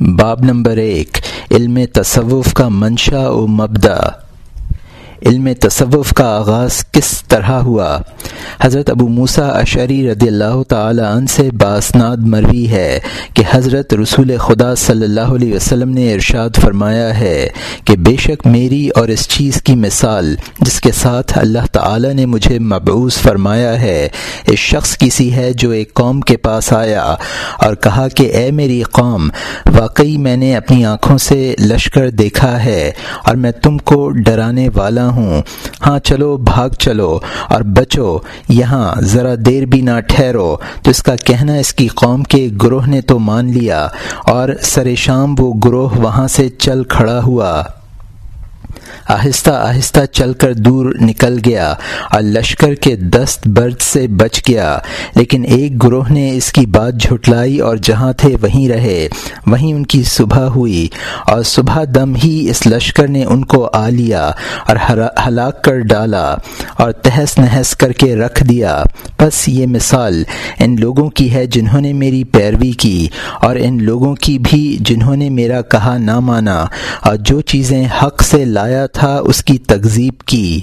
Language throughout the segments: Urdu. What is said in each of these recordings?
باب نمبر ایک علم تصوف کا منشا و مبدا علم تصوف کا آغاز کس طرح ہوا؟ حضرت ابو موسا اشری رضی اللہ تعالی عنہ سے باسناد مروی ہے کہ حضرت رسول خدا صلی اللہ علیہ وسلم نے ارشاد فرمایا ہے کہ بے شک میری اور اس چیز کی مثال جس کے ساتھ اللہ تعالی نے مجھے مبعوث فرمایا ہے، اس شخص کی سی ہے جو ایک قوم کے پاس آیا اور کہا کہ اے میری قوم، واقعی میں نے اپنی آنکھوں سے لشکر دیکھا ہے اور میں تم کو ڈرانے والا ہوں۔ ہاں چلو، بھاگ چلو اور بچو، یہاں ذرا دیر بھی نہ ٹھہرو۔ تو اس کا کہنا، اس کی قوم کے گروہ نے تو مان لیا اور سر شام وہ گروہ وہاں سے چل کھڑا ہوا۔ آہستہ آہستہ چل کر دور نکل گیا اور لشکر کے دست برد سے بچ گیا۔ لیکن ایک گروہ نے اس کی بات جھٹلائی اور جہاں تھے وہیں رہے۔ وہیں ان کی صبح ہوئی اور صبح دم ہی اس لشکر نے ان کو آ لیا اور ہلاک کر ڈالا اور تہس نہس کر کے رکھ دیا۔ بس یہ مثال ان لوگوں کی ہے جنہوں نے میری پیروی کی اور ان لوگوں کی بھی جنہوں نے میرا کہا نہ مانا۔ اور جو چیزیں حق سے لایا تھا تھا اس کی تکذیب کی۔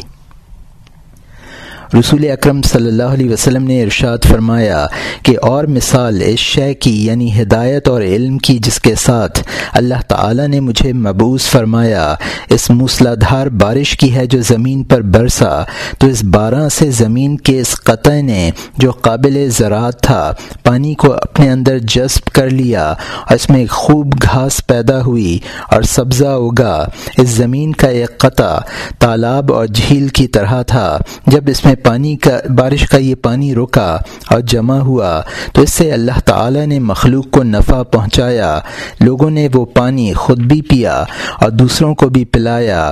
رسول اکرم صلی اللہ علیہ وسلم نے ارشاد فرمایا کہ اور مثال اس شے کی یعنی ہدایت اور علم کی، جس کے ساتھ اللہ تعالی نے مجھے مبوس فرمایا۔ اس موسلادھار بارش کی ہے جو زمین پر برسا، تو اس بارہ سے زمین کے اس قطع نے جو قابل زراعت تھا، پانی کو اپنے اندر جذب کر لیا اور اس میں خوب گھاس پیدا ہوئی اور سبزہ اگا۔ اس زمین کا ایک قطع تالاب اور جھیل کی طرح تھا۔ جب اس میں پانی کا بارش کا یہ پانی رکا اور جمع ہوا تو اس سے اللہ تعالی نے مخلوق کو نفع پہنچایا، لوگوں نے وہ پانی خود بھی پیا اور دوسروں کو بھی پلایا۔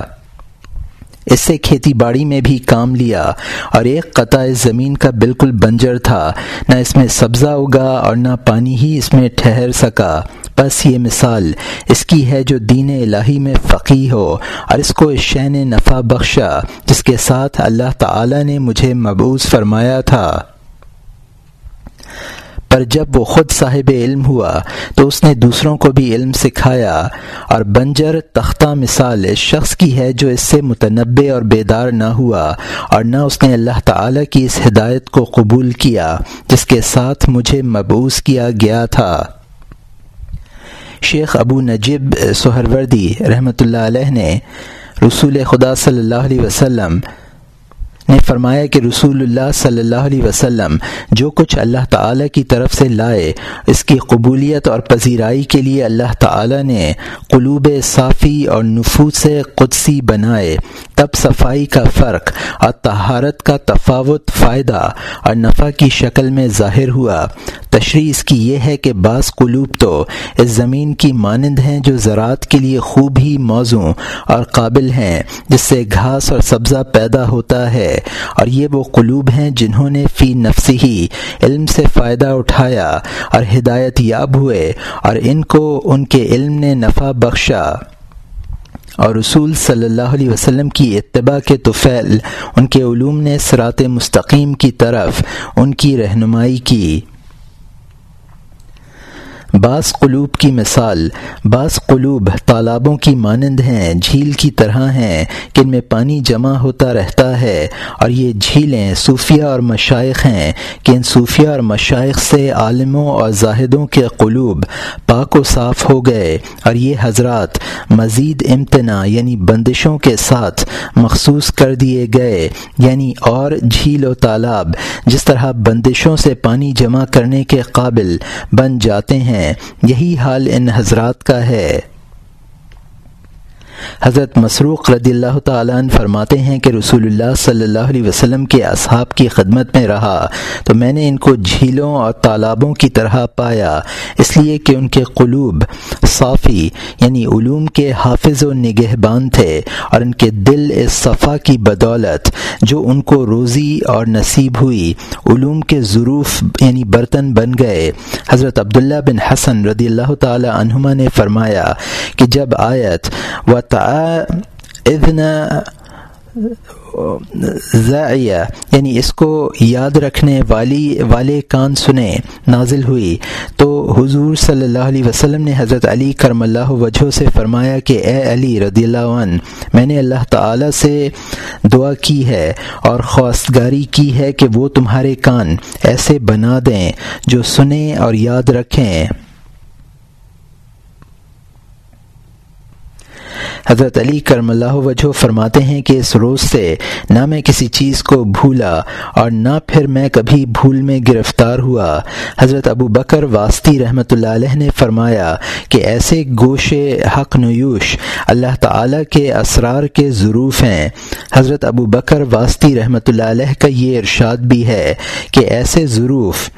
اس سے کھیتی باڑی میں بھی کام لیا اور ایک قطع زمین کا بالکل بنجر تھا۔ نہ اس میں سبزہ اگا اور نہ پانی ہی اس میں ٹھہر سکا۔ بس یہ مثال اس کی ہے جو دین الہی میں فقی ہو اور اس کو اس نفع بخشا، جس کے ساتھ اللہ تعالی نے مجھے مبوض فرمایا تھا۔ پر جب وہ خود صاحب علم ہوا تو اس نے دوسروں کو بھی علم سکھایا اور بنجر تختہ مثال اس شخص کی ہے جو اس سے متنبع اور بیدار نہ ہوا اور نہ اس نے اللہ تعالی کی اس ہدایت کو قبول کیا جس کے ساتھ مجھے مبوس کیا گیا تھا۔ شیخ ابو نجب سہروردی رحمۃ اللہ علیہ نے رسول خدا صلی اللہ علیہ وسلم نے فرمایا کہ رسول اللہ صلی اللہ علیہ وسلم جو کچھ اللہ تعالی کی طرف سے لائے، اس کی قبولیت اور پذیرائی کے لیے اللہ تعالی نے قلوب صافی اور نفوس قدسی بنائے۔ تب صفائی کا فرق اور تہارت کا تفاوت فائدہ اور نفع کی شکل میں ظاہر ہوا۔ تشریح اس کی یہ ہے کہ بعض قلوب تو اس زمین کی مانند ہیں جو زراعت کے لیے خوب ہی موزوں اور قابل ہیں، جس سے گھاس اور سبزہ پیدا ہوتا ہے۔ اور یہ وہ قلوب ہیں جنہوں نے فی نفسی ہی علم سے فائدہ اٹھایا اور ہدایت یاب ہوئے اور ان کو ان کے علم نے نفع بخشا۔ اور رسول صلی اللہ علیہ وسلم کی اتباع کے توفیل ان کے علوم نے سرات مستقیم کی طرف ان کی رہنمائی کی۔ بعض قلوب کی مثال، بعض قلوب تالابوں کی مانند ہیں، جھیل کی طرح ہیں کہ ان میں پانی جمع ہوتا رہتا ہے۔ اور یہ جھیلیں صوفیہ اور مشائق ہیں کہ ان صوفیہ اور مشائق سے عالموں اور زاہدوں کے قلوب پاک و صاف ہو گئے۔ اور یہ حضرات مزید امتناع یعنی بندشوں کے ساتھ مخصوص کر دیے گئے۔ یعنی اور جھیل و تالاب جس طرح بندشوں سے پانی جمع کرنے کے قابل بن جاتے ہیں۔ یہی حال ان حضرات کا ہے۔ حضرت مسروق رضی اللہ تعالیٰ عنہ فرماتے ہیں کہ رسول اللہ صلی اللہ علیہ وسلم کے اصحاب کی خدمت میں رہا تو میں نے ان کو جھیلوں اور تالابوں کی طرح پایا، اس لیے کہ ان کے قلوب صافی یعنی علوم کے حافظ و نگہبان تھے اور ان کے دل اس صفا کی بدولت جو ان کو روزی اور نصیب ہوئی، علوم کے ظروف یعنی برتن بن گئے۔ حضرت عبداللہ بن حسن رضی اللہ تعالی عنہما نے فرمایا کہ جب آیت و ضائع یعنی اس کو یاد رکھنے والی، والے کان سنے نازل ہوئی۔ تو حضور صلی اللہ علیہ وسلم نے حضرت علی کرم اللہ وجہ سے فرمایا کہ اے علی رضی اللہ عنہ، میں نے اللہ تعالی سے دعا کی ہے اور خواستگاری کی ہے کہ وہ تمہارے کان ایسے بنا دیں جو سنیں اور یاد رکھیں۔ حضرت علی کرم اللہ وجہ فرماتے ہیں کہ اس روز سے نہ میں کسی چیز کو بھولا اور نہ پھر میں کبھی بھول میں گرفتار ہوا۔ حضرت ابو بکر واسطی رحمۃ اللہ علیہ نے فرمایا کہ ایسے گوش حق نیوش اللہ تعالی کے اسرار کے ضروف ہیں۔ حضرت ابو بکر واسطی رحمۃ اللہ علیہ کا یہ ارشاد بھی ہے کہ ایسے ضروف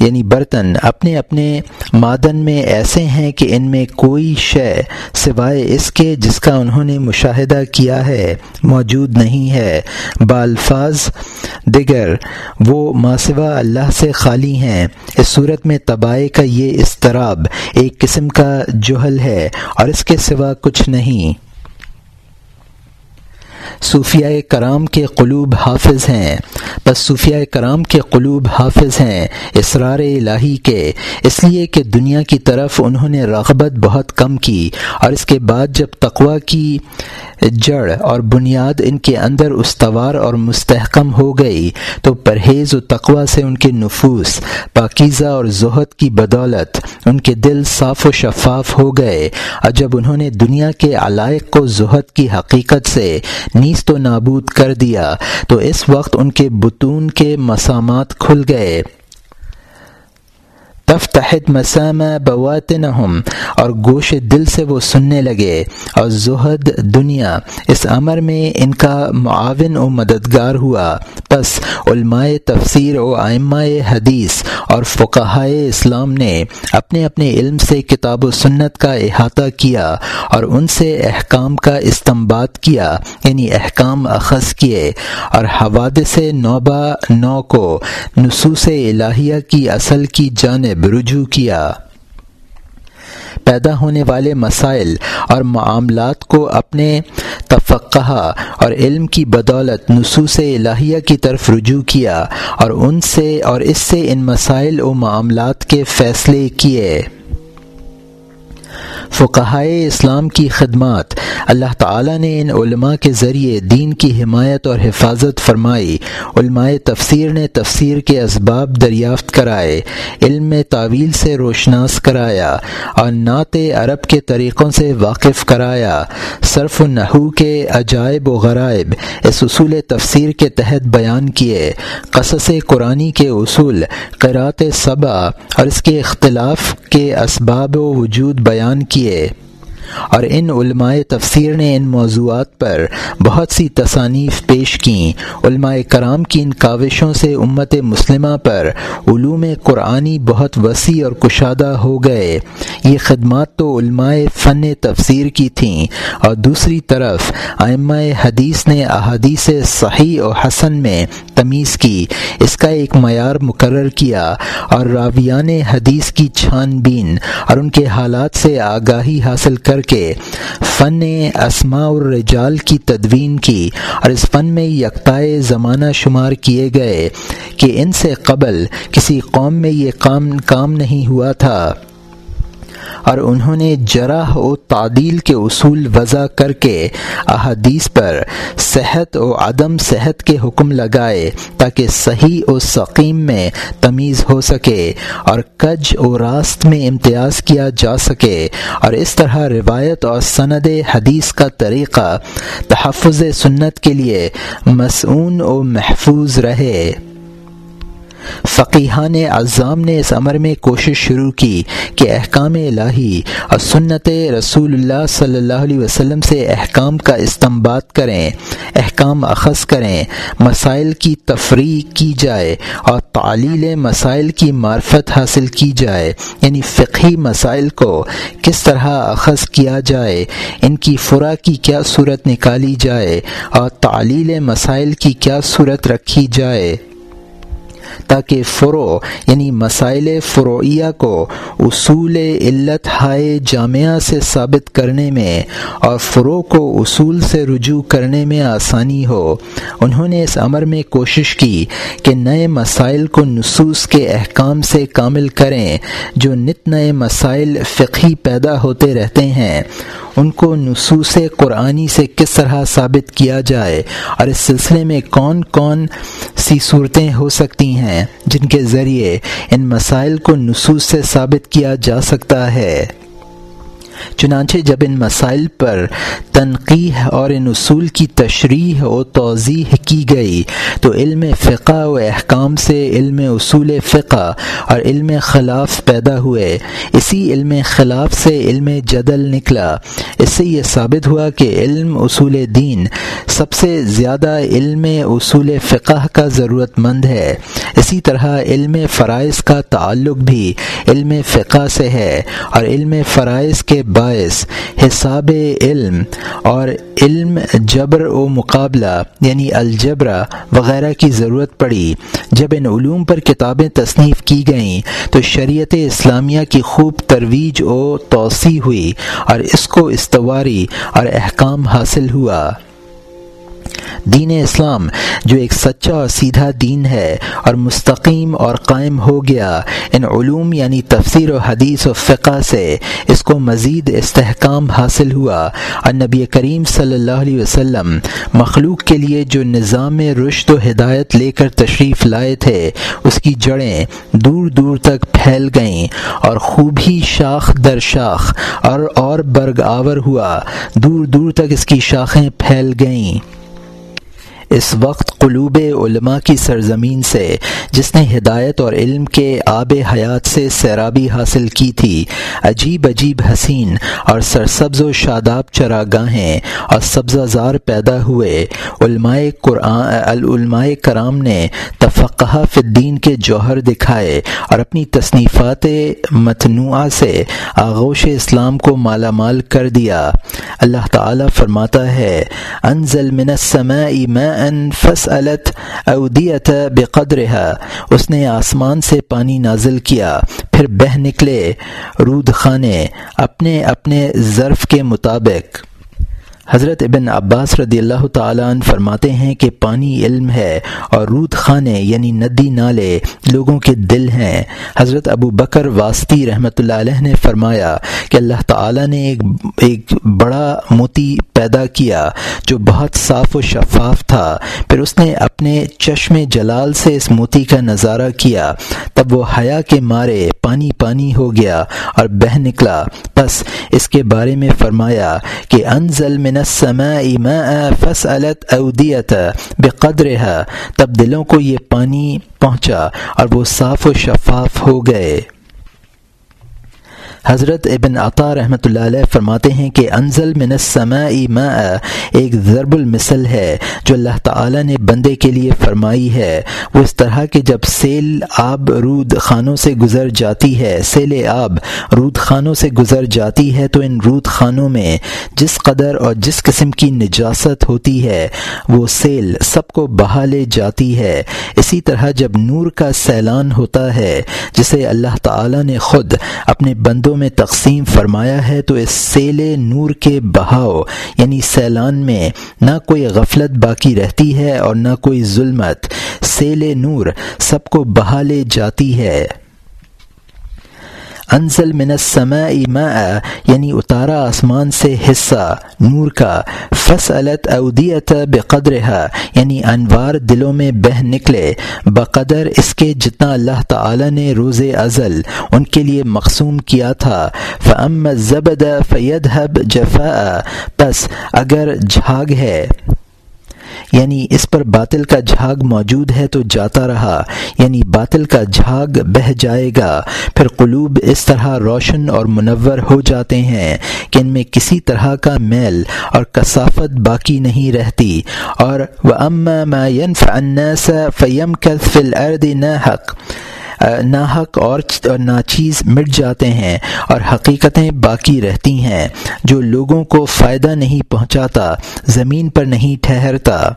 یعنی برتن، اپنے اپنے معدن میں ایسے ہیں کہ ان میں کوئی شے سوائے اس کے جس کا انہوں نے مشاہدہ کیا ہے موجود نہیں ہے۔ بالفاظ، دیگر، وہ ماسوا اللہ سے خالی ہیں۔ اس صورت میں تباہ کا یہ اضطراب ایک قسم کا جہل ہے اور اس کے سوا کچھ نہیں۔ صوفیہ کرام کے قلوب حافظ ہیں۔ بس صوفیہ کرام کے قلوب حافظ ہیں اسرار الہی کے۔ اس لیے کہ دنیا کی طرف انہوں نے رغبت بہت کم کی اور اس کے بعد جب تقوا کی جڑ اور بنیاد ان کے اندر استوار اور مستحکم ہو گئی تو پرہیز و تقوا سے ان کے نفوس، پاکیزہ اور زہد کی بدولت ان کے دل صاف و شفاف ہو گئے۔ اور جب انہوں نے دنیا کے علائق کو زہد کی حقیقت سے نیست و نابود کر دیا تو اس وقت ان کے بتون کے مسامات کھل گئے۔ تفتحت مسام بواتنہم اور گوش دل سے وہ سننے لگے اور زہد دنیا۔ اس امر میں ان کا معاون و مددگار ہوا۔ پس علماء تفسیر و آئمہ حدیث اور فقہائے اسلام نے اپنے اپنے علم سے کتاب و سنت کا احاطہ کیا اور ان سے احکام کا استمباد کیا یعنی احکام اخذ کیے اور حوادث نوبہ نو کو نصوص الہیہ کی اصل کی جانب رجوع کیا۔ پیدا ہونے والے مسائل اور معاملات کو اپنے تفقہ اور علم کی بدولت نصوص الہیہ کی طرف رجوع کیا اور ان سے اور اس سے ان مسائل و معاملات کے فیصلے کیے۔ فقہائے اسلام کی خدمات۔ اللہ تعالیٰ نے ان علماء کے ذریعے دین کی حمایت اور حفاظت فرمائی۔ علماء تفسیر نے تفسیر کے اسباب دریافت کرائے، علم میں تعویل سے روشناس کرایا اور نعت عرب کے طریقوں سے واقف کرایا۔ صرف و نحو کے عجائب و غرائب اس اصول تفسیر کے تحت بیان کیے۔ قصص قرآنی کے اصول قرات صبا اور اس کے اختلاف کے اسباب و وجود بیان کیے۔ کیے۔ اور ان علماء تفسیر نے ان موضوعات پر بہت سی تصانیف پیش کیں۔ علماء کرام کی ان کاوشوں سے امت مسلمہ پر علوم قرآنی بہت وسیع اور کشادہ ہو گئے۔ یہ خدمات تو علماء فن تفسیر کی تھیں۔ اور دوسری طرف آئمہ حدیث نے احادیث صحیح و حسن میں تمیز کی۔ اس کا ایک معیار مقرر کیا اور راویان حدیث کی چھان بین اور ان کے حالات سے آگاہی حاصل کر کے فن اسماء الرجال کی تدوین کی اور اس فن میں یکتائے زمانہ شمار کیے گئے کہ ان سے قبل کسی قوم میں یہ کام کام نہیں ہوا تھا۔ اور انہوں نے جرح و تعدیل کے اصول وضع کر کے احادیث پر صحت و عدم صحت کے حکم لگائے تاکہ صحیح و سقیم میں تمیز ہو سکے اور کج و راست میں امتیاز کیا جا سکے اور اس طرح روایت اور سند حدیث کا طریقہ تحفظ سنت کے لیے مسعون و محفوظ رہے۔ فقیحان اعظام نے اس امر میں کوشش شروع کی کہ احکام الہی اور سنت رسول اللہ صلی اللہ علیہ وسلم سے احکام کا استمباد کریں، احکام اخذ کریں، مسائل کی تفریح کی جائے اور تعلیل مسائل کی معرفت حاصل کی جائے۔ یعنی فقہی مسائل کو کس طرح اخذ کیا جائے، ان کی فرا کی کیا صورت نکالی جائے اور تعلیل مسائل کی کیا صورت رکھی جائے۔ تاکہ فرو یعنی مسائل فروعیہ کو اصول علت ہائے جامعہ سے ثابت کرنے میں اور فرو کو اصول سے رجوع کرنے میں آسانی ہو۔ انہوں نے اس عمر میں کوشش کی کہ نئے مسائل کو نصوص کے احکام سے کامل کریں جو نت نئے مسائل فقہی پیدا ہوتے رہتے ہیں۔ ان کو نصوص قرآنی سے کس طرح ثابت کیا جائے اور اس سلسلے میں کون کون سی صورتیں ہو سکتی ہیں؟ جن کے ذریعے ان مسائل کو نصوص سے ثابت کیا جا سکتا ہے۔ چنانچہ جب ان مسائل پر تنقیح اور ان اصول کی تشریح و توضیح کی گئی تو علم فقہ و احکام سے علم اصول فقہ اور علم خلاف پیدا ہوئے۔ اسی علم خلاف سے علم جدل نکلا۔ اس سے یہ ثابت ہوا کہ علم اصول دین سب سے زیادہ علم اصول فقہ کا ضرورت مند ہے۔ اسی طرح علم فرائض کا تعلق بھی علم فقہ سے ہے اور علم فرائض کے باعث حساب علم اور علم جبر و مقابلہ یعنی الجبرا وغیرہ کی ضرورت پڑی۔ جب ان علوم پر کتابیں تصنیف کی گئیں، تو شریعت اسلامیہ کی خوب ترویج و توسیع ہوئی اور اس کو استواری اور احکام حاصل ہوا۔ دین اسلام، جو ایک سچا اور سیدھا دین ہے اور مستقیم اور قائم ہو گیا۔ ان علوم یعنی تفسیر و حدیث و فقہ سے اس کو مزید استحکام حاصل ہوا۔ اور نبی کریم صلی اللہ علیہ وسلم مخلوق کے لیے جو نظام رشت و ہدایت لے کر تشریف لائے تھے، اس کی جڑیں دور دور تک پھیل گئیں اور خوب ہی شاخ در شاخ اور اور برگ آور ہوا۔ دور دور تک اس کی شاخیں پھیل گئیں۔ اس وقت قلوب علماء کی سرزمین سے، جس نے ہدایت اور علم کے آب حیات سے سیرابی حاصل کی تھی۔ عجیب عجیب حسین اور سرسبز و شاداب چراگاہیں اور سبزہ زار پیدا ہوئے۔ علماء قرآن العلماء کرام نے تفقہ الدین کے جوہر دکھائے اور اپنی تصنیفات متنوعہ سے آغوش اسلام کو مالا مال کر دیا۔ اللہ تعالی فرماتا ہے، انزل من السماء ماء ان فصلت اودیت بقدرها، اس نے آسمان سے پانی نازل کیا، پھر بہ نکلے رود خانے اپنے اپنے ظرف کے مطابق۔ حضرت ابن عباس رضی اللہ تعالیٰ عنہ فرماتے ہیں کہ پانی علم ہے اور رود خانے یعنی ندی نالے لوگوں کے دل ہیں۔ حضرت ابو بکر واسطی رحمۃ اللہ علیہ نے فرمایا کہ اللہ تعالیٰ نے ایک ایک بڑا موتی پیدا کیا جو بہت صاف و شفاف تھا۔ پھر اس نے اپنے چشم جلال سے اس موتی کا نظارہ کیا۔ تب وہ حیا کے مارے پانی پانی ہو گیا اور بہ نکلا۔ بس اس کے بارے میں فرمایا کہ انزل من السماء ماء فسألت اودیت بقدرها. تب دلوں کو یہ پانی پہنچا اور وہ صاف و شفاف ہو گئے۔ حضرت ابن عطا رحمۃ اللہ علیہ فرماتے ہیں کہ انزل من السماء ماء، ایک ضرب المثل ہے جو اللہ تعالی نے بندے کے لیے فرمائی ہے۔ وہ اس طرح کہ جب سیل آب رود خانوں سے گزر جاتی ہے، سیل آب رود خانوں سے گزر جاتی ہے، تو ان رود خانوں میں جس قدر اور جس قسم کی نجاست ہوتی ہے، وہ سیل سب کو بہا لے جاتی ہے۔ اسی طرح جب نور کا سیلان ہوتا ہے، جسے اللہ تعالی نے خود اپنے بندوں میں تقسیم فرمایا ہے تو اس سیل نور کے بہاؤ یعنی سیلان میں نہ کوئی غفلت باقی رہتی ہے اور نہ کوئی ظلمت۔ سیل نور سب کو بہا لے جاتی ہے۔ انزل من السماء ماء یعنی اتارا آسمان سے حصہ، نور کا فصلت اودیت بقدرها یعنی انوار دلوں میں بہ نکلے، بقدر اس کے جتنا اللہ تعالی نے روز ازل، ان کے لیے مقصوم کیا تھا فم زبد فیدھب جفا بس اگر جھاگ ہے یعنی اس پر باطل کا جھاگ موجود ہے تو جاتا رہا یعنی باطل کا جھاگ بہ جائے گا۔ پھر قلوب اس طرح روشن اور منور ہو جاتے ہیں کہ ان میں کسی طرح کا میل اور کثافت باقی نہیں رہتی۔ اور وہ اما الناس فیم کل فل ارد نہ حق اور ناچیز مٹ جاتے ہیں اور حقیقتیں باقی رہتی ہیں جو لوگوں کو فائدہ نہیں پہنچاتا، زمین پر نہیں ٹھہرتا۔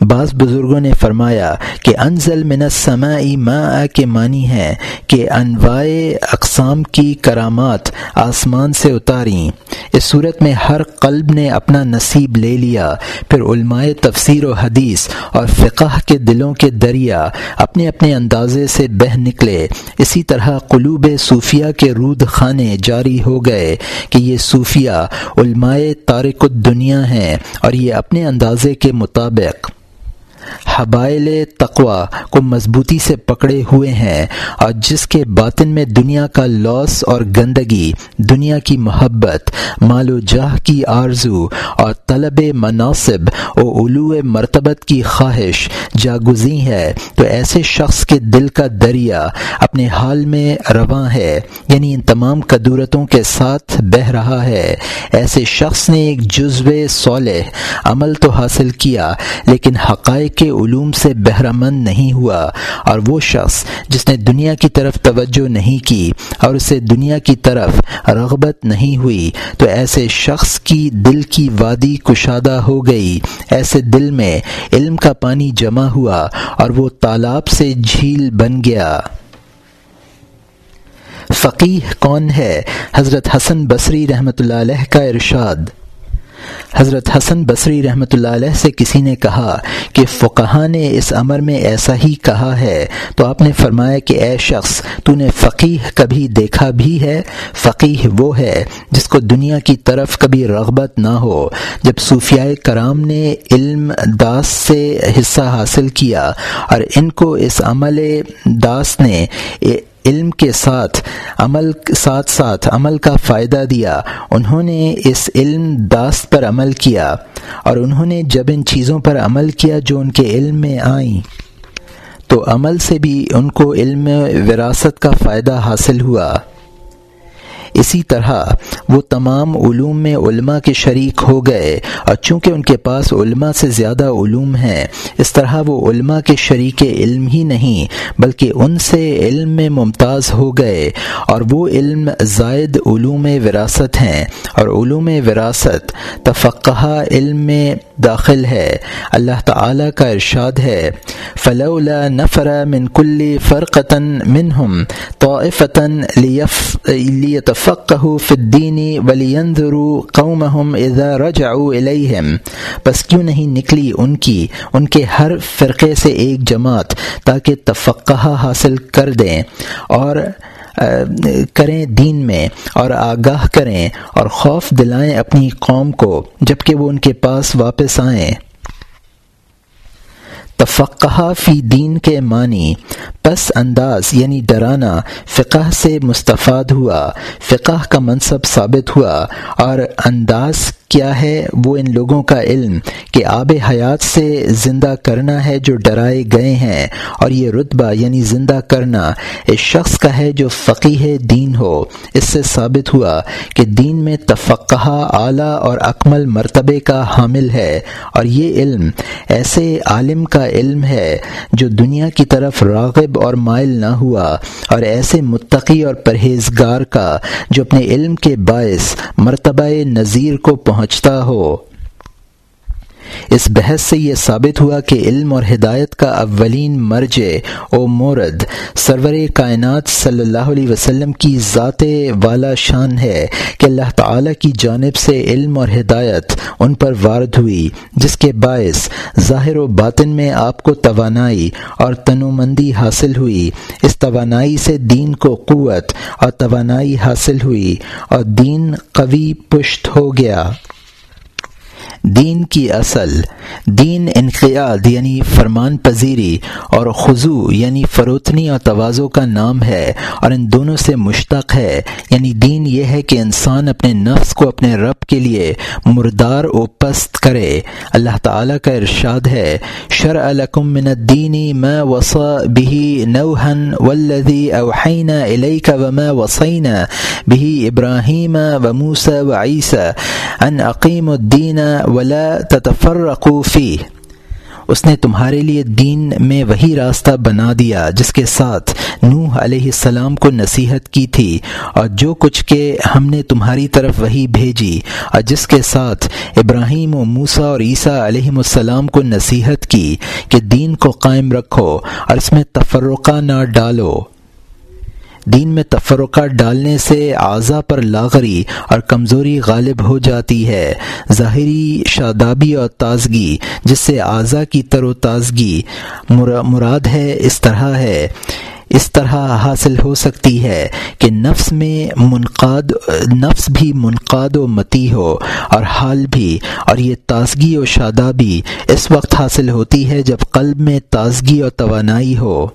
بعض بزرگوں نے فرمایا کہ انزل من السماء ماء کے معنی ہے کہ انواع اقسام کی کرامات آسمان سے اتاریں اس صورت میں ہر قلب نے اپنا نصیب لے لیا۔ پھر علماء تفسیر و حدیث اور فقہ کے دلوں کے دریا اپنے اپنے اندازے سے بہ نکلے۔ اسی طرح قلوب صوفیہ کے رود خانے جاری ہو گئے کہ یہ صوفیہ علماء تارک الدنیا ہیں اور یہ اپنے اندازے کے مطابق حبائل تقوا کو مضبوطی سے پکڑے ہوئے ہیں اور جس کے باطن میں دنیا کا لاس اور گندگی، دنیا کی محبت، مال و جاہ کی آرزو اور طلب مناسب و علو مرتبت کی خواہش جاگزی ہے، تو ایسے شخص کے دل کا دریا اپنے حال میں رواں ہے یعنی ان تمام قدورتوں کے ساتھ بہہ رہا ہے۔ ایسے شخص نے ایک جزو صالح عمل تو حاصل کیا، لیکن حقائق کے علوم سے بہرہ مند نہیں ہوا اور وہ شخص جس نے دنیا کی طرف توجہ نہیں کی اور اسے دنیا کی طرف رغبت نہیں ہوئی، تو ایسے شخص کی دل کی وادی کشادہ ہو گئی۔ ایسے دل میں علم کا پانی جمع ہوا اور وہ تالاب سے جھیل بن گیا۔ فقیح کون ہے؟ حضرت حسن بصری رحمۃ اللہ علیہ کا ارشاد۔ حضرت حسن بصری رحمۃ اللہ علیہ سے کسی نے کہا کہ فقہ نے اس امر میں ایسا ہی کہا ہے، تو آپ نے فرمایا کہ اے شخص، تو نے فقیح کبھی دیکھا بھی ہے؟ فقیح وہ ہے جس کو دنیا کی طرف کبھی رغبت نہ ہو۔ جب صوفیائے کرام نے علم داس سے حصہ حاصل کیا اور ان کو اس عمل داس نے علم کے ساتھ، عمل ساتھ ساتھ عمل کا فائدہ دیا۔ انہوں نے اس علم داست پر عمل کیا اور انہوں نے جب ان چیزوں پر عمل کیا جو ان کے علم میں آئیں، تو عمل سے بھی ان کو علم وراثت کا فائدہ حاصل ہوا۔ اسی طرح وہ تمام علوم میں علماء کے شریک ہو گئے اور چونکہ ان کے پاس علماء سے زیادہ علوم ہیں، اس طرح وہ علماء کے شریک علم ہی نہیں، بلکہ ان سے علم میں ممتاز ہو گئے اور وہ علم زائد علوم وراثت ہیں اور علوم وراثت تفقہ علم میں داخل ہے۔ اللہ تعالی کا ارشاد ہے، فلولا نفر من کل فرقتاً منہم طائفتاً لیتف فقہ فدینی ولی ولینظرو قومہم اذا رجعوا الیہم بس کیوں نہیں نکلی ان کی؟ ان کے ہر فرقے سے ایک جماعت، تاکہ تفقہ حاصل کر دیں اور کریں دین میں اور آگاہ کریں اور خوف دلائیں اپنی قوم کو جبکہ وہ ان کے پاس واپس آئیں۔ تفقہ فی دین کے معنی، پس انداز یعنی ڈرانا، فقہ سے مستفاد ہوا، فقہ کا منصب ثابت ہوا، اور انداز کیا ہے وہ ان لوگوں کا علم کہ آب حیات سے زندہ کرنا ہے جو ڈرائے گئے ہیں اور یہ رتبہ یعنی زندہ کرنا اس شخص کا ہے جو فقی دین ہو۔ اس سے ثابت ہوا کہ دین میں تفقہ اعلیٰ اور اکمل مرتبے کا حامل ہے اور یہ علم ایسے عالم کا علم ہے جو دنیا کی طرف راغب اور مائل نہ ہوا اور ایسے متقی اور پرہیزگار کا جو اپنے علم کے باعث مرتبہ نظیر کو پہنچتا ہو۔ اس بحث سے یہ ثابت ہوا کہ علم اور ہدایت کا اولین مرج او مورد سرور کائنات صلی اللہ علیہ وسلم کی ذات والا شان ہے کہ اللہ تعالی کی جانب سے علم اور ہدایت ان پر وارد ہوئی، جس کے باعث ظاہر و باطن میں آپ کو توانائی اور تنومندی حاصل ہوئی۔ اس توانائی سے دین کو قوت اور توانائی حاصل ہوئی اور دین قوی پشت ہو گیا۔ دین کی اصل، دین انقیاد یعنی فرمان پذیری اور خضو یعنی فروتنی اور توازو کا نام ہے اور ان دونوں سے مشتق ہے۔ یعنی دین یہ ہے کہ انسان اپنے نفس کو اپنے رب کے لیے مردار و پست کرے۔ اللہ تعالیٰ کا ارشاد ہے شر الکم من الدینی ما وصا بھی نوحن ولدی اوحین علیہ وما وسعین بھی ابراہیم و موس و عیسی ان عقیم الدین ولا تتفرقوا فيه۔ اس نے تمہارے لیے دین میں وہی راستہ بنا دیا جس کے ساتھ نوح علیہ السلام کو نصیحت کی تھی، اور جو کچھ کہ ہم نے تمہاری طرف وہی بھیجی، اور جس کے ساتھ ابراہیم و موسا اور عیسیٰ علیہ السلام کو نصیحت کی کہ دین کو قائم رکھو اور اس میں تفرقہ نہ ڈالو۔ دین میں تفرقہ ڈالنے سے اعضا پر لاغری اور کمزوری غالب ہو جاتی ہے۔ ظاہری شادابی اور تازگی، جس سے اعضا کی تر و تازگی مراد ہے، اس طرح ہے۔ اس طرح حاصل ہو سکتی ہے کہ نفس میں منقاد، نفس بھی منقاد و متی ہو اور حال بھی، اور یہ تازگی و شادابی اس وقت حاصل ہوتی ہے جب قلب میں تازگی اور توانائی ہو۔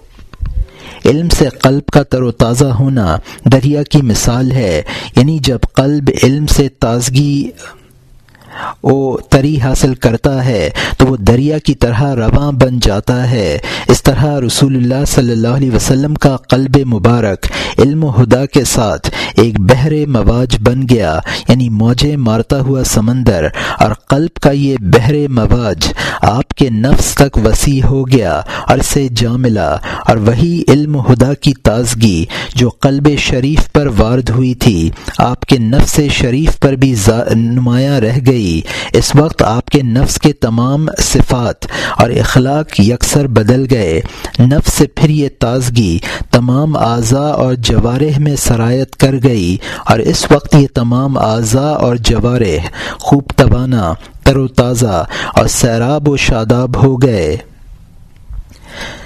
علم سے قلب کا تر و تازہ ہونا دریا کی مثال ہے یعنی جب قلب علم سے تازگی وہ تری حاصل کرتا ہے تو وہ دریا کی طرح رواں بن جاتا ہے۔ اس طرح رسول اللہ صلی اللہ علیہ وسلم کا قلب مبارک، علم و خدا کے ساتھ ایک بحر مواج بن گیا یعنی موجیں مارتا ہوا سمندر۔ اور قلب کا یہ بحر مواج آپ کے نفس تک وسیع ہو گیا اور اسے جا ملا اور وہی علم خدا کی تازگی جو قلب شریف پر وارد ہوئی تھی، آپ کے نفس شریف پر بھی نمایاں رہ گئی۔ اس وقت آپ کے نفس کے تمام صفات اور اخلاق یکسر بدل گئے۔ نفس سے پھر یہ تازگی تمام اعضاء اور جوارح میں سرایت کر گئی اور اس وقت یہ تمام اعضاء اور جوارح خوب توانا، تر و تازہ اور سیراب و شاداب ہو گئے۔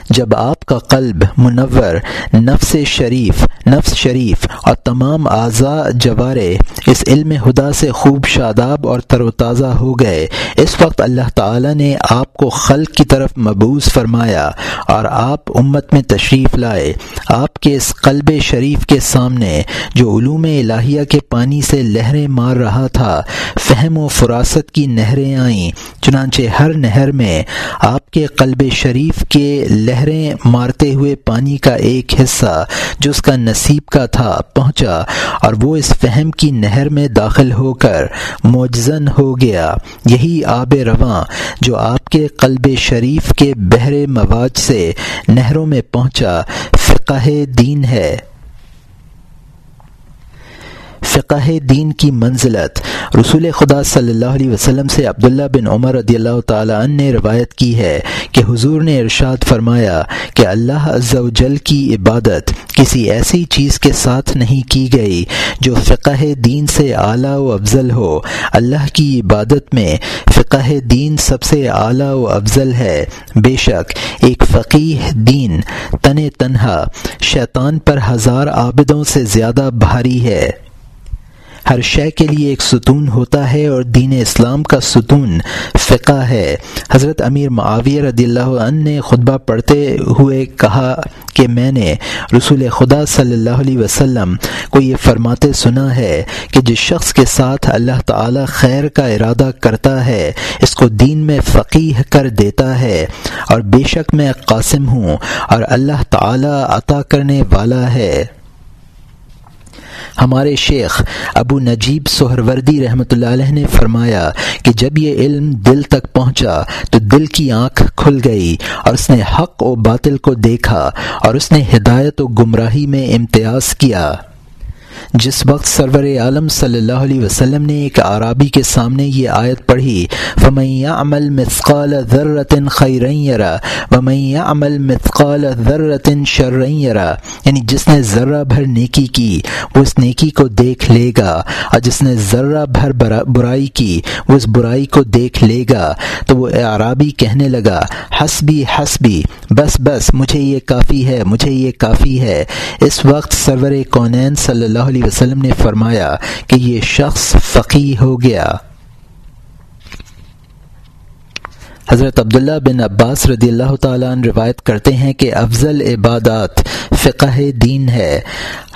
جب آپ کا قلب منور، نفس شریف نفس شریف اور تمام اعضاء جوارے اس علم خدا سے خوب شاداب اور تر و تازہ ہو گئے۔ اس وقت اللہ تعالی نے آپ کو خلق کی طرف مبوس فرمایا اور آپ امت میں تشریف لائے۔ آپ کے اس قلب شریف کے سامنے جو علوم الہیہ کے پانی سے لہریں مار رہا تھا، فہم و فراست کی نہریں آئیں۔ چنانچہ ہر نہر میں آپ کے قلب شریف کے لہریں مارتے ہوئے پانی کا ایک حصہ جو اس کا نصیب کا تھا پہنچا اور وہ اس فہم کی نہر میں داخل ہو کر موجزن ہو گیا۔ یہی آب رواں جو آپ کے قلب شریف کے بحر مواج سے نہروں میں پہنچا، فقہ دین ہے۔ فقہ دین کی منزلت۔ رسول خدا صلی اللہ علیہ وسلم سے عبداللہ بن عمر رضی اللہ تعالیٰ عنہ نے روایت کی ہے کہ حضور نے ارشاد فرمایا کہ اللہ عز و جل کی عبادت کسی ایسی چیز کے ساتھ نہیں کی گئی جو فقہ دین سے اعلیٰ و افضل ہو۔ اللہ کی عبادت میں فقہ دین سب سے اعلیٰ و افضل ہے۔ بے شک ایک فقیح دین تن تنہا شیطان پر ہزار عابدوں سے زیادہ بھاری ہے۔ ہر شے کے لیے ایک ستون ہوتا ہے اور دین اسلام کا ستون فقہ ہے۔ حضرت امیر معاویہ رضی اللہ عنہ نے خطبہ پڑھتے ہوئے کہا کہ میں نے رسول خدا صلی اللہ علیہ وسلم کو یہ فرماتے سنا ہے کہ جس شخص کے ساتھ اللہ تعالی خیر کا ارادہ کرتا ہے، اس کو دین میں فقیح کر دیتا ہے اور بے شک میں قاسم ہوں اور اللہ تعالی عطا کرنے والا ہے۔ ہمارے شیخ ابو نجیب سہروردی رحمۃ اللہ علیہ نے فرمایا کہ جب یہ علم دل تک پہنچا تو دل کی آنکھ کھل گئی اور اس نے حق و باطل کو دیکھا اور اس نے ہدایت و گمراہی میں امتیاز کیا۔ جس وقت سرور عالم صلی اللہ علیہ وسلم نے ایک عرابی کے سامنے یہ آیت پڑھی فمیہ عمل مثقال ذرۃن خیرا ومیہ عمل مثقال ذرۃن شرعیرا یعنی جس نے ذرہ بھر نیکی کی، وہ اس نیکی کو دیکھ لے گا۔ اور جس نے ذرہ بھر برائی کی، وہ اس برائی کو دیکھ لے گا۔ تو وہ عرابی کہنے لگا، حسبی حسبی، بس بس، مجھے یہ کافی ہے، مجھے یہ کافی ہے۔ اس وقت سرور کونین صلی اللہ علیہ وسلم نے فرمایا کہ یہ شخص فقی ہو گیا۔ حضرت عبداللہ بن عباس رضی اللہ تعالیٰ عنہ روایت کرتے ہیں کہ افضل عبادات فقہ دین ہے۔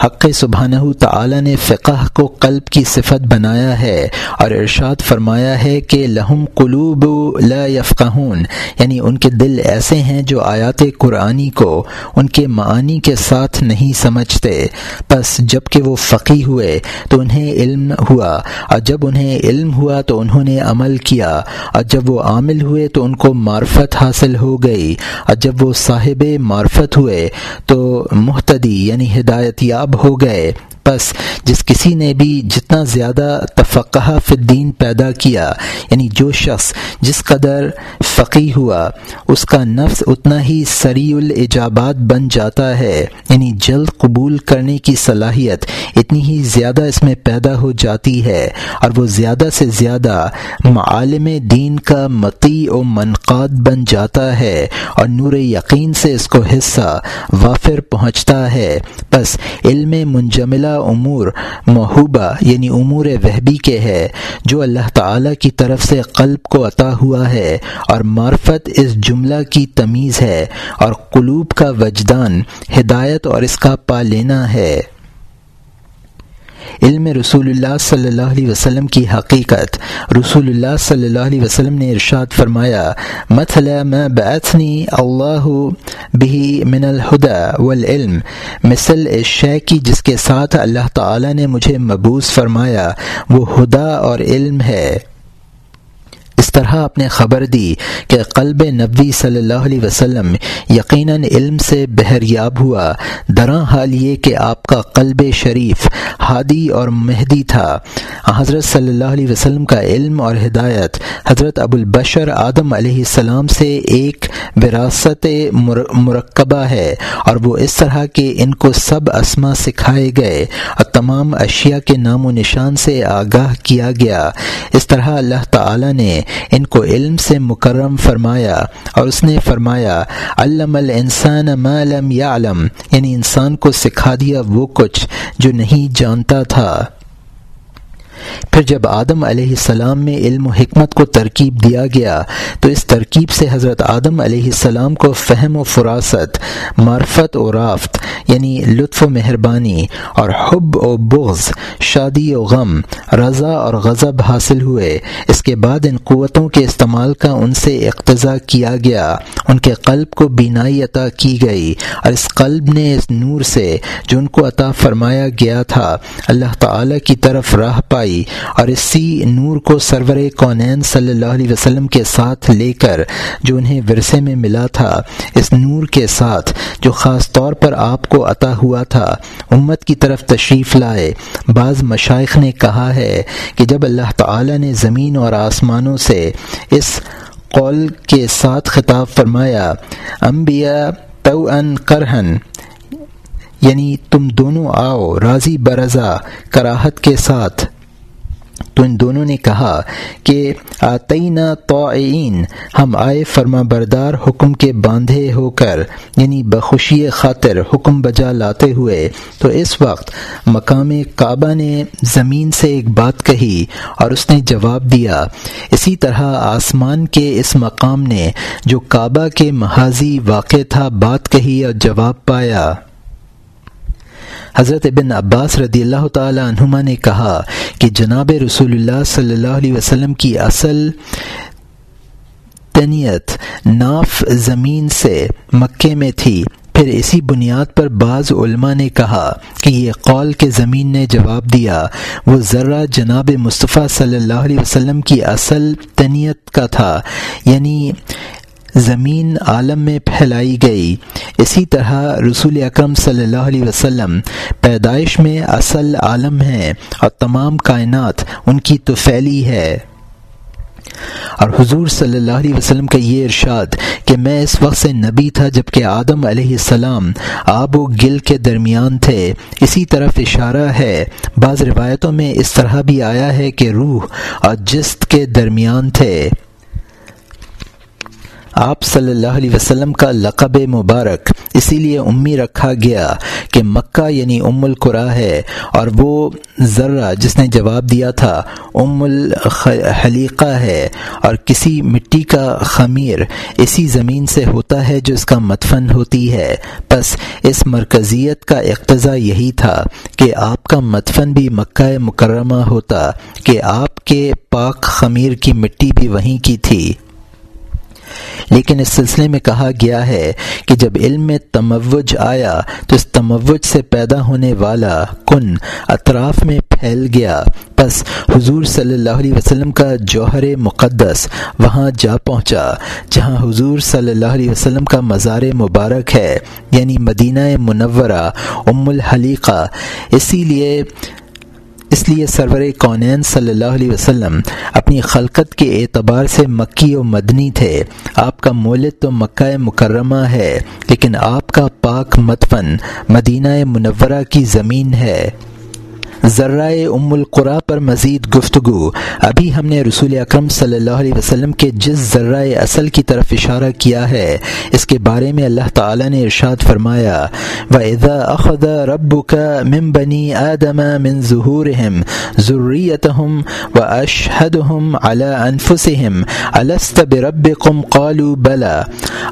حق سبحانہ تعالی نے فقہ کو قلب کی صفت بنایا ہے اور ارشاد فرمایا ہے کہ لہم قلوب لا یفقہون یعنی ان کے دل ایسے ہیں جو آیات قرآنی کو ان کے معانی کے ساتھ نہیں سمجھتے۔ بس جبکہ وہ فقی ہوئے تو انہیں علم ہوا، اور جب انہیں علم ہوا تو انہوں نے عمل کیا، اور جب وہ عامل ہوئے تو تو ان کو معرفت حاصل ہو گئی۔ اور جب وہ صاحب معرفت ہوئے تو محتدی یعنی ہدایت یاب ہو گئے۔ بس جس کسی نے بھی جتنا زیادہ تفقہ الدین پیدا کیا یعنی جو شخص جس قدر فقی ہوا، اس کا نفس اتنا ہی سری الجابات بن جاتا ہے یعنی جلد قبول کرنے کی صلاحیت اتنی ہی زیادہ اس میں پیدا ہو جاتی ہے اور وہ زیادہ سے زیادہ معالم دین کا متی و منقاد بن جاتا ہے اور نور یقین سے اس کو حصہ وافر پہنچتا ہے۔ بس علم منجملہ امور محوبہ یعنی امور وہبی کے ہے، جو اللہ تعالی کی طرف سے قلب کو عطا ہوا ہے اور معرفت اس جملہ کی تمیز ہے اور قلوب کا وجدان، ہدایت اور اس کا پا لینا ہے۔ علم رسول اللہ صلی اللہ علیہ وسلم کی حقیقت۔ رسول اللہ صلی اللہ علیہ وسلم نے ارشاد فرمایا ما بعثنی اللہ به من الہدا والعلم۔ مثل اس شے کی جس کے ساتھ اللہ تعالی نے مجھے مبوس فرمایا، وہ ہدا اور علم ہے۔ اس طرح آپ نے خبر دی کہ قلب نبوی صلی اللہ علیہ وسلم یقیناً علم سے بحریاب ہوا۔ دراں حال یہ کہ آپ کا قلب شریف ہادی اور مہدی تھا۔ حضرت صلی اللہ علیہ وسلم کا علم اور ہدایت حضرت ابو البشر آدم علیہ السلام سے ایک وراثت مرکبہ ہے اور وہ اس طرح کہ ان کو سب اسما سکھائے گئے اور تمام اشیاء کے نام و نشان سے آگاہ کیا گیا۔ اس طرح اللہ تعالی نے ان کو علم سے مکرم فرمایا اور اس نے فرمایا، علم الانسان ما لم یعلم یعنی انسان کو سکھا دیا وہ کچھ جو نہیں جانتا تھا۔ پھر جب آدم علیہ السلام میں علم و حکمت کو ترکیب دیا گیا، تو اس ترکیب سے حضرت آدم علیہ السلام کو فہم و فراست، معرفت و رافت یعنی لطف و مہربانی اور حب و بغض، شادی و غم، رضا اور غضب حاصل ہوئے۔ اس کے بعد ان قوتوں کے استعمال کا ان سے اقتضا کیا گیا۔ ان کے قلب کو بینائی عطا کی گئی۔ اور اس قلب نے اس نور سے، جو ان کو عطا فرمایا گیا تھا، اللہ تعالی کی طرف راہ پائی۔ اور اسی نور کو سرور کونین صلی اللہ علیہ وسلم کے ساتھ لے کر جو انہیں ورثے میں ملا تھا، اس نور کے ساتھ جو خاص طور پر آپ کو عطا ہوا تھا، امت کی طرف تشریف لائے۔ بعض مشائق نے کہا ہے کہ جب اللہ تعالی نے زمین اور آسمانوں سے اس قول کے ساتھ خطاب فرمایا، انبیاء تو ان کرہن یعنی تم دونوں آؤ، راضی برضا، کراہت کے ساتھ۔ تو ان دونوں نے کہا کہ آتئینہ توعین ہم آئے فرما بردار حکم کے باندھے ہو کر یعنی بخوشی خاطر حکم بجا لاتے ہوئے۔ تو اس وقت مقام کعبہ نے زمین سے ایک بات کہی اور اس نے جواب دیا۔ اسی طرح آسمان کے اس مقام نے جو کعبہ کے محاذی واقع تھا بات کہی اور جواب پایا۔ حضرت ابن عباس رضی اللہ تعالی عنہما نے کہا کہ جناب رسول اللہ صلی اللہ علیہ وسلم کی اصل تنیت ناف زمین سے مکے میں تھی۔ پھر اسی بنیاد پر بعض علماء نے کہا کہ یہ قول کے زمین نے جواب دیا۔ وہ ذرہ جناب مصطفیٰ صلی اللہ علیہ وسلم کی اصل تنیت کا تھا۔ یعنی زمین عالم میں پھیلائی گئی۔ اسی طرح رسول اکرم صلی اللہ علیہ وسلم پیدائش میں اصل عالم ہے اور تمام کائنات ان کی تو پھیلی ہے۔ اور حضور صلی اللہ علیہ وسلم کا یہ ارشاد کہ میں اس وقت سے نبی تھا جبکہ آدم علیہ السلام آب و گل کے درمیان تھے۔ اسی طرف اشارہ ہے، بعض روایتوں میں اس طرح بھی آیا ہے کہ روح اور جست کے درمیان تھے۔ آپ صلی اللہ علیہ وسلم کا لقب مبارک اسی لیے امی رکھا گیا کہ مکہ یعنی ام القرا ہے اور وہ ذرہ جس نے جواب دیا تھا ام الحلیقہ ہے اور کسی مٹی کا خمیر اسی زمین سے ہوتا ہے جو اس کا مدفن ہوتی ہے۔ بس اس مرکزیت کا اقتضا یہی تھا کہ آپ کا مدفن بھی مکہ مکرمہ ہوتا، کہ آپ کے پاک خمیر کی مٹی بھی وہیں کی تھی۔ لیکن اس سلسلے میں کہا گیا ہے کہ جب علم میں تموج آیا تو اس تموج سے پیدا ہونے والا کن اطراف میں پھیل گیا۔ بس حضور صلی اللہ علیہ وسلم کا جوہر مقدس وہاں جا پہنچا، جہاں حضور صلی اللہ علیہ وسلم کا مزار مبارک ہے یعنی مدینہ منورہ، ام الحلیقہ۔ اسی لیے اس لیے سرور کونین صلی اللہ علیہ وسلم اپنی خلقت کے اعتبار سے مکی و مدنی تھے۔ آپ کا مولد تو مکہ مکرمہ ہے، لیکن آپ کا پاک متفن مدینہ منورہ کی زمین ہے۔ ذرائع ام القرا پر مزید گفتگو۔ ابھی ہم نے رسول اکرم صلی اللہ علیہ وسلم کے جس ذرائع اصل کی طرف اشارہ کیا ہے، اس کے بارے میں اللہ تعالی نے ارشاد فرمایا و ادا اخد رب کا مم بنی آدم من ظہور ضروریت ہم و اشحد ہم انفسم السط رب قم قالو بلا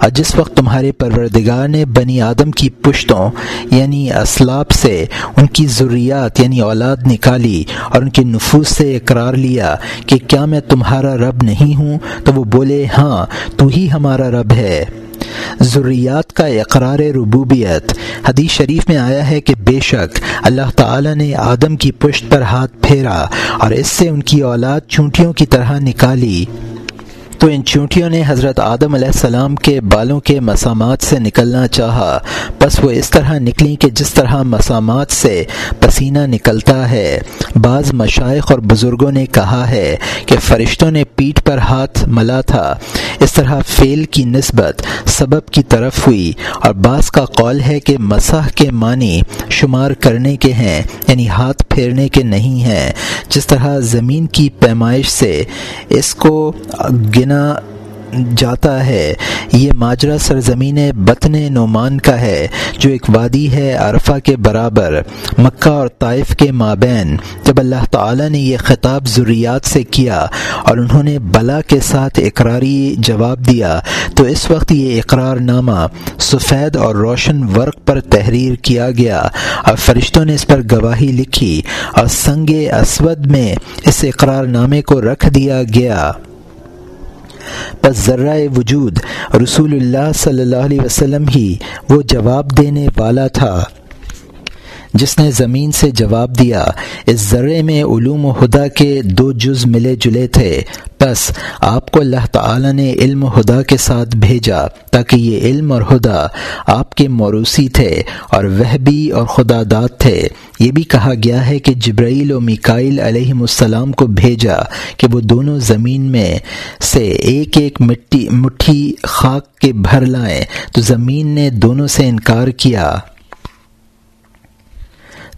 اور جس وقت تمہارے پروردگار نے بنی آدم کی پشتوں یعنی اسلاب سے، ان کی ضروریات یعنی اولاد نکالی اور ان کے نفوس سے اقرار لیا کہ کیا میں تمہارا رب نہیں ہوں؟ تو وہ بولے ہاں تو ہی ہمارا رب ہے۔ ضروریات کا اقرار ربوبیت۔ حدیث شریف میں آیا ہے کہ بے شک اللہ تعالی نے آدم کی پشت پر ہاتھ پھیرا اور اس سے ان کی اولاد چونٹیوں کی طرح نکالی۔ تو ان چونٹیوں نے حضرت آدم علیہ السلام کے بالوں کے مسامات سے نکلنا چاہا۔ بس وہ اس طرح نکلیں کہ جس طرح مسامات سے پسینہ نکلتا ہے۔ بعض مشائق اور بزرگوں نے کہا ہے کہ فرشتوں نے پیٹھ پر ہاتھ ملا تھا۔ اس طرح فیل کی نسبت سبب کی طرف ہوئی۔ اور بعض کا قول ہے کہ مسح کے معنی شمار کرنے کے ہیں یعنی ہاتھ پھیرنے کے نہیں ہیں۔ جس طرح زمین کی پیمائش سے اس کو جاتا ہے۔ یہ ماجرا سرزمین بطن نعمان کا ہے، جو ایک وادی ہے عرفہ کے برابر، مکہ اور طائف کے مابین۔ جب اللہ تعالی نے یہ خطاب ضروریات سے کیا اور انہوں نے بلا کے ساتھ اقراری جواب دیا، تو اس وقت یہ اقرار نامہ سفید اور روشن ورق پر تحریر کیا گیا اور فرشتوں نے اس پر گواہی لکھی اور سنگ اسود میں اس اقرار نامے کو رکھ دیا گیا۔ بس ذرہ وجود رسول اللہ صلی اللہ علیہ وسلم ہی وہ جواب دینے والا تھا۔ جس نے زمین سے جواب دیا، اس ذرے میں علوم و خدا کے دو جز ملے جلے تھے۔ بس آپ کو اللہ تعالی نے علم و خدا کے ساتھ بھیجا تاکہ یہ علم اور خدا آپ کے موروثی تھے اور وہ بھی اور خدا داد تھے۔ یہ بھی کہا گیا ہے کہ جبرائیل و میکائل علیہ السلام کو بھیجا کہ وہ دونوں زمین میں سے ایک ایک مٹی، مٹھی خاک کے بھر لائیں۔ تو زمین نے دونوں سے انکار کیا۔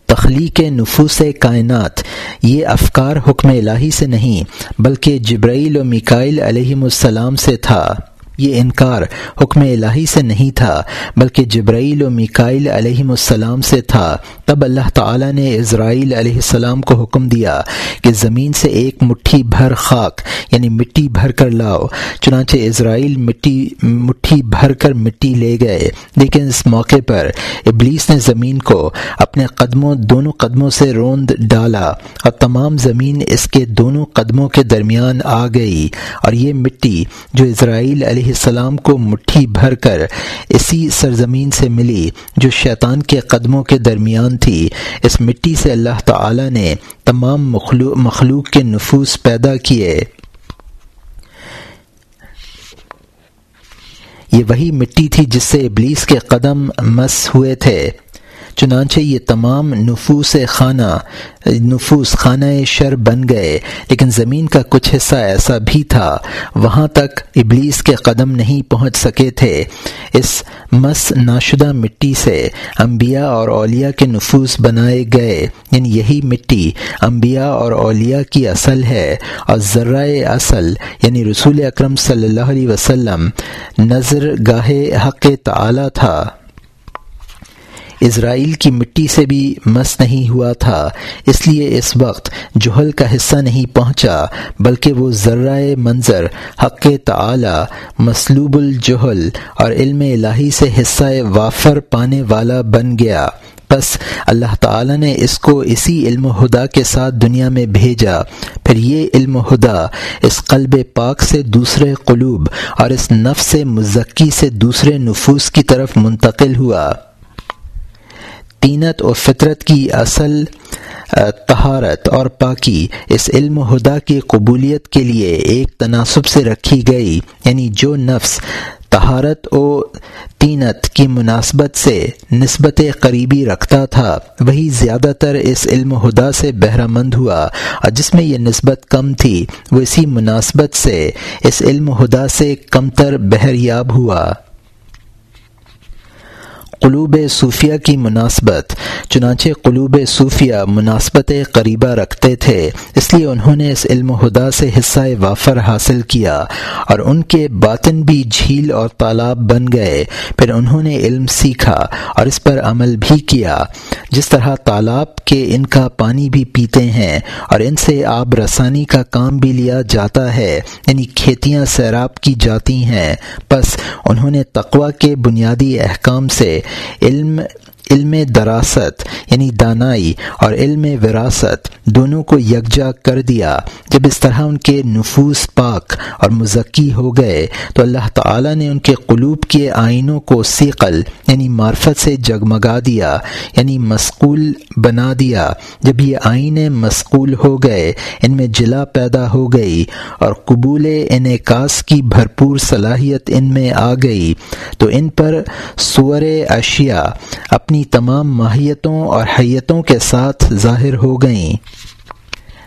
تخلیق نفوس کائنات، یہ افکار حکم الہی سے نہیں، بلکہ جبرائیل و مکائل علیہ السلام سے تھا۔ یہ انکار حکم الہی سے نہیں تھا، بلکہ جبرائیل و میکائل علیہ السلام سے تھا۔ تب اللہ تعالی نے اسرائیل علیہ السلام کو حکم دیا کہ زمین سے ایک مٹھی بھر خاک یعنی مٹی بھر کر لاؤ۔ چنانچہ اسرائیل مٹی، مٹھی بھر کر مٹی لے گئے۔ لیکن اس موقع پر ابلیس نے زمین کو اپنے قدموں، دونوں قدموں سے روند ڈالا اور تمام زمین اس کے دونوں قدموں کے درمیان آ گئی۔ اور یہ مٹی جو اسرائیل علیہ السلام کو مٹھی بھر کر اسی سرزمین سے ملی جو شیطان کے قدموں کے درمیان تھی۔ اس مٹی سے اللہ تعالی نے تمام مخلوق مخلوق کے نفوس پیدا کیے۔ یہ وہی مٹی تھی جس سے ابلیس کے قدم مس ہوئے تھے۔ چنانچہ یہ تمام نفوس خانہ نفوس خانہ شر بن گئے، لیکن زمین کا کچھ حصہ ایسا بھی تھا، وہاں تک ابلیس کے قدم نہیں پہنچ سکے تھے۔ اس مس ناشدہ مٹی سے انبیاء اور اولیاء کے نفوس بنائے گئے یعنی یہی مٹی انبیاء اور اولیاء کی اصل ہے، اور ذرائع اصل یعنی رسول اکرم صلی اللہ علیہ وسلم، نظر گاہ حق تعالی تھا۔ اسرائیل کی مٹی سے بھی مس نہیں ہوا تھا۔ اس لیے اس وقت جوہل کا حصہ نہیں پہنچا، بلکہ وہ ذرائع منظر، حق تعالی، مسلوب الجہل اور علم الہی سے حصہ وافر پانے والا بن گیا۔ بس اللہ تعالی نے اس کو اسی علم و ہدا کے ساتھ دنیا میں بھیجا۔ پھر یہ علم و ہدا اس قلب پاک سے دوسرے قلوب اور اس نفس مزکی سے دوسرے نفوس کی طرف منتقل ہوا۔ تینت و فطرت کی اصل تہارت اور پاکی۔ اس علم و ہدا کی قبولیت کے لیے ایک تناسب سے رکھی گئی یعنی جو نفس تہارت و تینت کی مناسبت سے نسبت قریبی رکھتا تھا، وہی زیادہ تر اس علم ہدا سے بہرہ مند ہوا۔ اور جس میں یہ نسبت کم تھی، وہ اسی مناسبت سے اس علم ہدا سے کم تر بہریاب ہوا۔ قلوب صوفیہ کی مناسبت، چنانچہ قلوب صوفیہ مناسبت قریبہ رکھتے تھے، اس لیے انہوں نے اس علم ہدا سے حصہ وافر حاصل کیا اور ان کے باطن بھی جھیل اور تالاب بن گئے۔ پھر انہوں نے علم سیکھا اور اس پر عمل بھی کیا۔ جس طرح تالاب کے ان کا پانی بھی پیتے ہیں اور ان سے آب رسانی کا کام بھی لیا جاتا ہے یعنی کھیتیاں سیراب کی جاتی ہیں۔ بس انہوں نے تقوا کے بنیادی احکام سے علم علم دراست یعنی دانائی اور علم وراثت، دونوں کو یکجا کر دیا۔ جب اس طرح ان کے نفوس پاک اور مزکی ہو گئے، تو اللہ تعالی نے ان کے قلوب کے آئینوں کو سیقل یعنی معرفت سے جگمگا دیا یعنی مسقول بنا دیا۔ جب یہ آئین مسقول ہو گئے، ان میں جلا پیدا ہو گئی اور قبول انعکاس کی بھرپور صلاحیت ان میں آ گئی، تو ان پر سور اشیاء، اپنی تمام ماہیتوں اور حیتوں کے ساتھ ظاہر ہو گئیں۔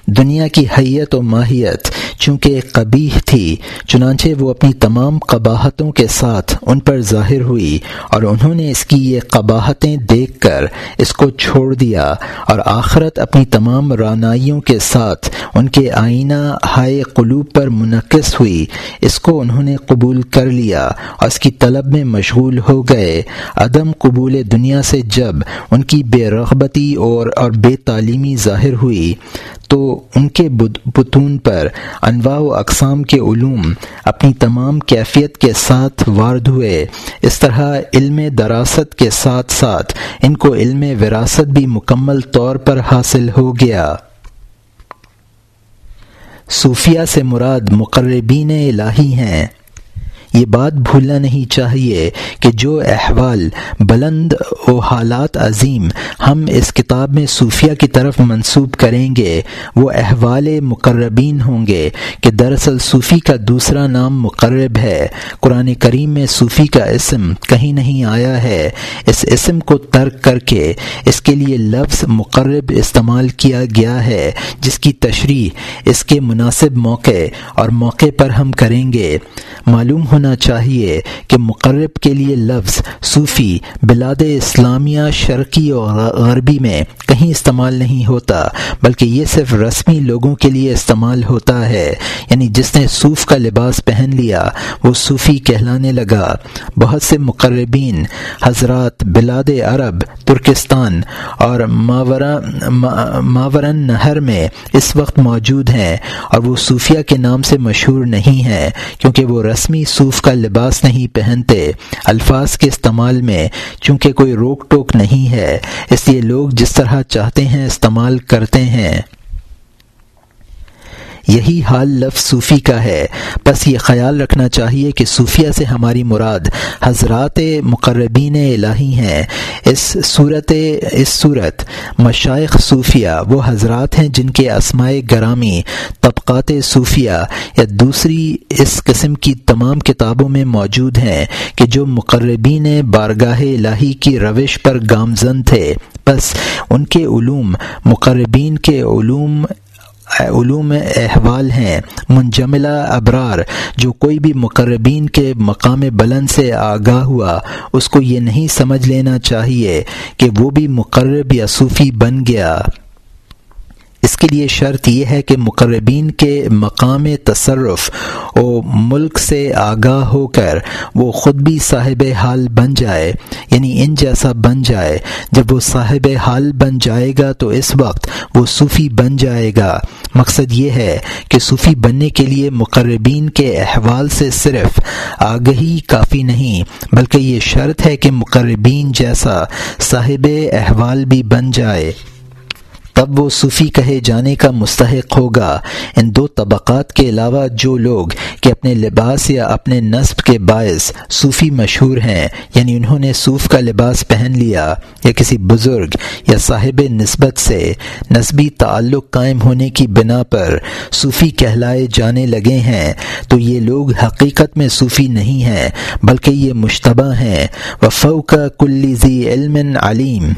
دنیا کی حیت و ماہیت چونکہ قبیح تھی، چنانچہ وہ اپنی تمام قباہتوں کے ساتھ ان پر ظاہر ہوئی اور انہوں نے اس کی یہ قباہتیں دیکھ کر اس کو چھوڑ دیا اور آخرت اپنی تمام رانائیوں کے ساتھ ان کے آئینہ ہائے قلوب پر منعقد ہوئی۔ اس کو انہوں نے قبول کر لیا اور اس کی طلب میں مشغول ہو گئے۔ عدم قبول دنیا سے جب ان کی بے رغبتی اور اور بے تعلیمی ظاہر ہوئی، تو ان کے بتون پر انواع و اقسام کے علوم اپنی تمام کیفیت کے ساتھ وارد ہوئے۔ اس طرح علم دراست کے ساتھ ساتھ ان کو علم وراثت بھی مکمل طور پر حاصل ہو گیا۔ صوفیہ سے مراد مقربین الہی ہیں۔ یہ بات بھولنا نہیں چاہیے کہ جو احوال بلند و حالات عظیم ہم اس کتاب میں صوفیہ کی طرف منسوب کریں گے، وہ احوال مقربین ہوں گے کہ دراصل صوفی کا دوسرا نام مقرب ہے۔ قرآن کریم میں صوفی کا اسم کہیں نہیں آیا ہے۔ اس اسم کو ترک کر کے اس کے لیے لفظ مقرب استعمال کیا گیا ہے، جس کی تشریح اس کے مناسب موقع اور موقع پر ہم کریں گے۔ معلوم ہونا ہونا چاہیے کہ مقرب کے لیے لفظ صوفی بلاد اسلامیہ، شرقی اور غربی میں کہیں استعمال نہیں ہوتا، بلکہ یہ صرف رسمی لوگوں کے لیے استعمال ہوتا ہے۔ یعنی جس نے صوف کا لباس پہن لیا، وہ صوفی کہلانے لگا۔ بہت سے مقربین حضرات بلاد عرب، ترکستان اور ماورن نہر میں اس وقت موجود ہیں اور وہ صوفیہ کے نام سے مشہور نہیں ہیں، کیونکہ وہ رسمی صوف کا لباس نہیں پہنتے۔ الفاظ کے استعمال میں چونکہ کوئی روک ٹوک نہیں ہے، اس لیے لوگ جس طرح چاہتے ہیں استعمال کرتے ہیں۔ یہی حال لفظ صوفی کا ہے۔ بس یہ خیال رکھنا چاہیے کہ صوفیہ سے ہماری مراد حضرات مقربین الہی ہیں۔ اس صورت اس صورت مشائق صوفیہ وہ حضرات ہیں جن کے اسماء گرامی، طبقات صوفیہ یا دوسری اس قسم کی تمام کتابوں میں موجود ہیں کہ جو مقربین بارگاہ الہی کی روش پر گامزن تھے۔ بس ان کے علوم، مقربین کے علوم علوم احوال ہیں، منجملہ ابرار، جو کوئی بھی مقربین کے مقام بلند سے آگاہ ہوا، اس کو یہ نہیں سمجھ لینا چاہیے کہ وہ بھی مقرب یا صوفی بن گیا۔ اس کے لیے شرط یہ ہے کہ مقربین کے مقام تصرف و ملک سے آگاہ ہو کر وہ خود بھی صاحب حال بن جائے یعنی ان جیسا بن جائے۔ جب وہ صاحب حال بن جائے گا تو اس وقت وہ صوفی بن جائے گا۔ مقصد یہ ہے کہ صوفی بننے کے لیے مقربین کے احوال سے صرف آگہی کافی نہیں، بلکہ یہ شرط ہے کہ مقربین جیسا صاحب احوال بھی بن جائے۔ تب وہ صوفی کہے جانے کا مستحق ہوگا۔ ان دو طبقات کے علاوہ جو لوگ کہ اپنے لباس یا اپنے نصب کے باعث صوفی مشہور ہیں یعنی انہوں نے صوف کا لباس پہن لیا یا کسی بزرگ یا صاحب نسبت سے نسبی تعلق قائم ہونے کی بنا پر صوفی کہلائے جانے لگے ہیں، تو یہ لوگ حقیقت میں صوفی نہیں ہیں، بلکہ یہ مشتبہ ہیں۔ وفو کا کلی ذی علم علیم